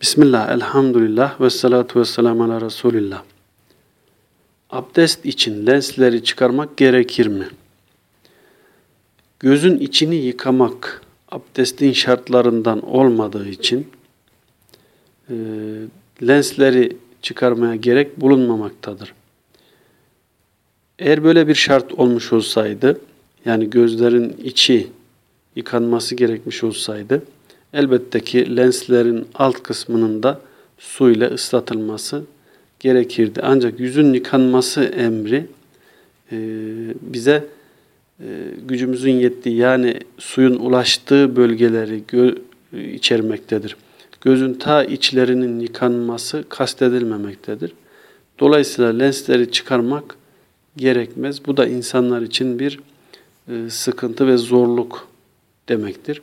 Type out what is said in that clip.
Bismillah, elhamdülillah ve salatu ve selamu ala Resulillah. Abdest için lensleri çıkarmak gerekir mi? Gözün içini yıkamak abdestin şartlarından olmadığı için e, lensleri çıkarmaya gerek bulunmamaktadır. Eğer böyle bir şart olmuş olsaydı, yani gözlerin içi yıkanması gerekmiş olsaydı, elbette ki lenslerin alt kısmının da su ile ıslatılması gerekirdi. Ancak yüzün yıkanması emri e, bize e, gücümüzün yettiği yani suyun ulaştığı bölgeleri gö içermektedir. Gözün ta içlerinin yıkanması kastedilmemektedir. Dolayısıyla lensleri çıkarmak gerekmez. Bu da insanlar için bir e, sıkıntı ve zorluk demektir.